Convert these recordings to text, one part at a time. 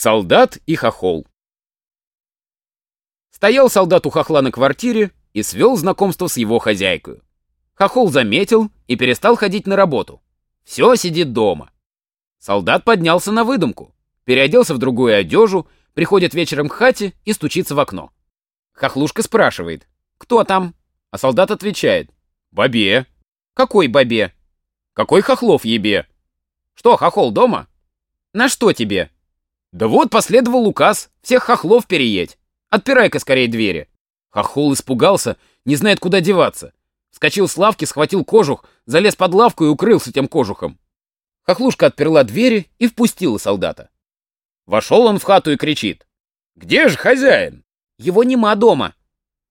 Солдат и хохол. Стоял солдат у хохла на квартире и свел знакомство с его хозяйкой. Хохол заметил и перестал ходить на работу. Все сидит дома. Солдат поднялся на выдумку, переоделся в другую одежу, приходит вечером к хате и стучится в окно. Хохлушка спрашивает, кто там? А солдат отвечает, бабе. Какой бабе? Какой хохлов ебе? Что, хохол дома? На что тебе? Да вот последовал указ, всех хохлов переедь. Отпирай-ка скорее двери. Хохол испугался, не знает, куда деваться. Вскочил с лавки, схватил кожух, залез под лавку и укрылся тем кожухом. Хохлушка отперла двери и впустила солдата. Вошел он в хату и кричит. «Где же хозяин?» «Его нема дома».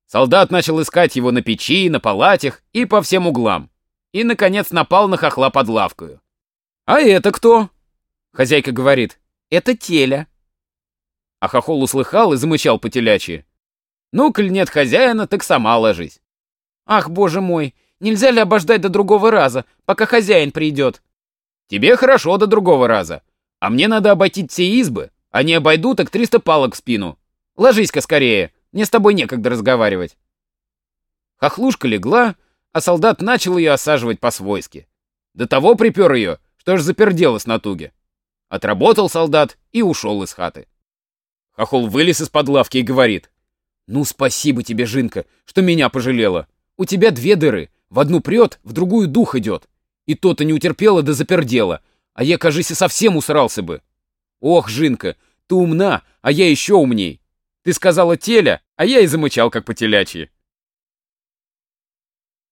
Солдат начал искать его на печи, на палатях и по всем углам. И, наконец, напал на хохла под лавкою. «А это кто?» Хозяйка говорит. «Это теля». А хохол услыхал и замычал по телячьи. «Ну, коль нет хозяина, так сама ложись». «Ах, боже мой, нельзя ли обождать до другого раза, пока хозяин придет?» «Тебе хорошо до другого раза, а мне надо обойти все избы, а не обойду, так триста палок в спину. Ложись-ка скорее, мне с тобой некогда разговаривать». Хохлушка легла, а солдат начал ее осаживать по-свойски. До того припер ее, что аж заперделась на туге. Отработал солдат и ушел из хаты. Хохол вылез из-под лавки и говорит. «Ну, спасибо тебе, Жинка, что меня пожалела. У тебя две дыры. В одну прет, в другую дух идет. И то-то не утерпела да запердела. А я, кажись, и совсем усрался бы. Ох, Жинка, ты умна, а я еще умней. Ты сказала теля, а я и замычал, как по телячьи.